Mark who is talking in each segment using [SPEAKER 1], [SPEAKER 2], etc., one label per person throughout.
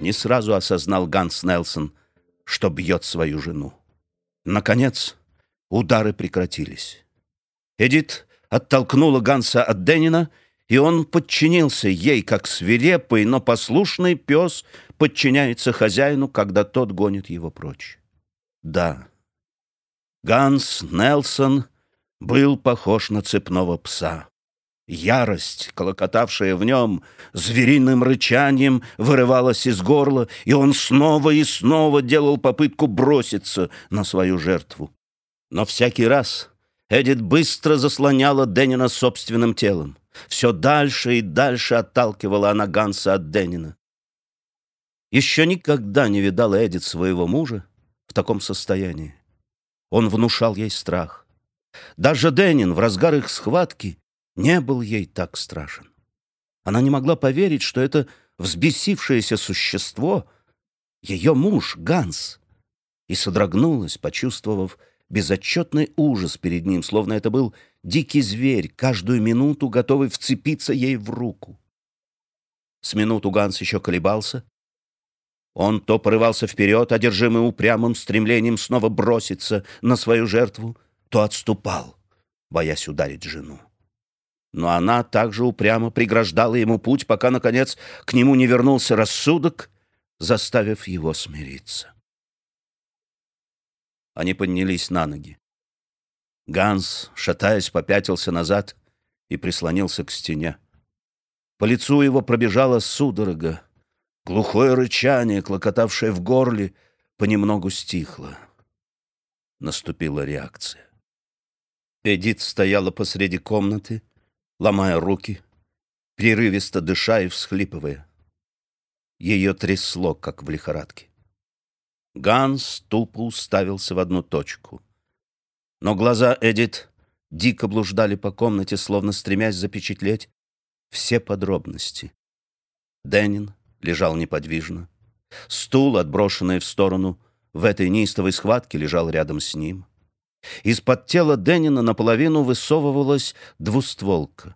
[SPEAKER 1] Не сразу осознал Ганс Нелсон, что бьет свою жену. Наконец, удары прекратились. Эдит оттолкнула Ганса от Денина, и он подчинился ей, как свирепый, но послушный пес подчиняется хозяину, когда тот гонит его прочь. Да, Ганс Нелсон был похож на цепного пса. Ярость, колокотавшая в нем, звериным рычанием вырывалась из горла, и он снова и снова делал попытку броситься на свою жертву. Но всякий раз Эдит быстро заслоняла Деннина собственным телом. Все дальше и дальше отталкивала она Ганса от Деннина. Еще никогда не видала Эдит своего мужа в таком состоянии. Он внушал ей страх. Даже Деннин в разгар их схватки не был ей так страшен. Она не могла поверить, что это взбесившееся существо — ее муж Ганс, и содрогнулась, почувствовав безотчетный ужас перед ним, словно это был дикий зверь, каждую минуту готовый вцепиться ей в руку. С минуту Ганс еще колебался. Он то порывался вперед, одержимый упрямым стремлением снова броситься на свою жертву, то отступал, боясь ударить жену но она также упрямо преграждала ему путь, пока, наконец, к нему не вернулся рассудок, заставив его смириться. Они поднялись на ноги. Ганс, шатаясь, попятился назад и прислонился к стене. По лицу его пробежала судорога. Глухое рычание, клокотавшее в горле, понемногу стихло. Наступила реакция. Эдит стояла посреди комнаты, ломая руки, прерывисто дыша и всхлипывая. Ее трясло, как в лихорадке. Ганс тупо уставился в одну точку. Но глаза Эдит дико блуждали по комнате, словно стремясь запечатлеть все подробности. Деннин лежал неподвижно. Стул, отброшенный в сторону, в этой неистовой схватке лежал рядом с ним. Из-под тела Деннина наполовину высовывалась двустволка.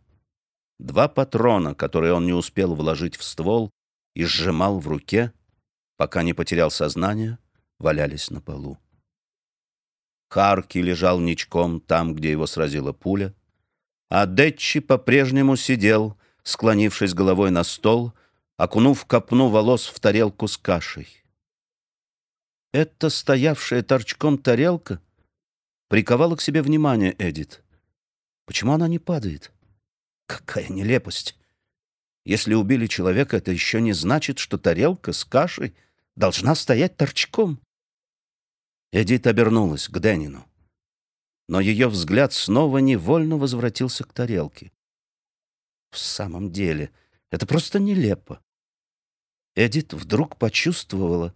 [SPEAKER 1] Два патрона, которые он не успел вложить в ствол и сжимал в руке, пока не потерял сознание, валялись на полу. Харки лежал ничком там, где его сразила пуля, а Детчи по-прежнему сидел, склонившись головой на стол, окунув копну волос в тарелку с кашей. Эта стоявшая торчком тарелка — приковала к себе внимание Эдит. Почему она не падает? Какая нелепость! Если убили человека, это еще не значит, что тарелка с кашей должна стоять торчком. Эдит обернулась к Денину. Но ее взгляд снова невольно возвратился к тарелке. В самом деле, это просто нелепо. Эдит вдруг почувствовала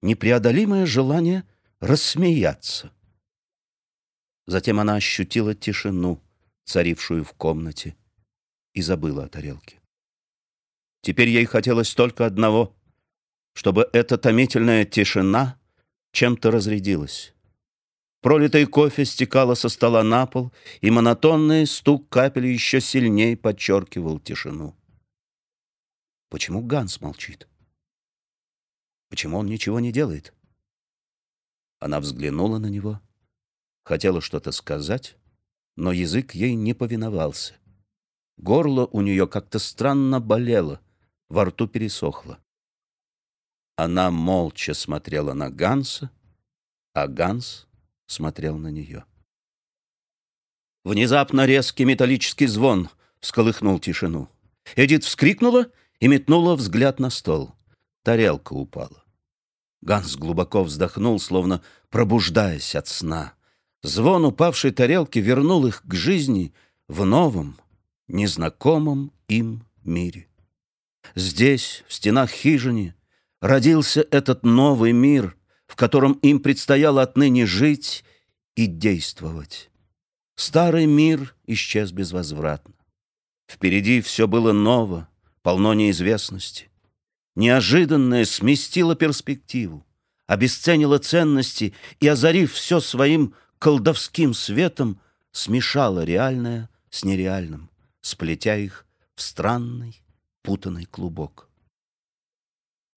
[SPEAKER 1] непреодолимое желание рассмеяться. Затем она ощутила тишину, царившую в комнате, и забыла о тарелке. Теперь ей хотелось только одного, чтобы эта томительная тишина чем-то разрядилась. Пролитый кофе стекало со стола на пол, и монотонный стук капель еще сильнее подчеркивал тишину. Почему Ганс молчит? Почему он ничего не делает? Она взглянула на него — Хотела что-то сказать, но язык ей не повиновался. Горло у нее как-то странно болело, во рту пересохло. Она молча смотрела на Ганса, а Ганс смотрел на нее. Внезапно резкий металлический звон всколыхнул тишину. Эдит вскрикнула и метнула взгляд на стол. Тарелка упала. Ганс глубоко вздохнул, словно пробуждаясь от сна. Звон упавшей тарелки вернул их к жизни в новом, незнакомом им мире. Здесь, в стенах хижины, родился этот новый мир, в котором им предстояло отныне жить и действовать. Старый мир исчез безвозвратно. Впереди все было ново, полно неизвестности. Неожиданное сместило перспективу, обесценило ценности и, озарив все своим колдовским светом смешала реальное с нереальным, сплетя их в странный, путанный клубок.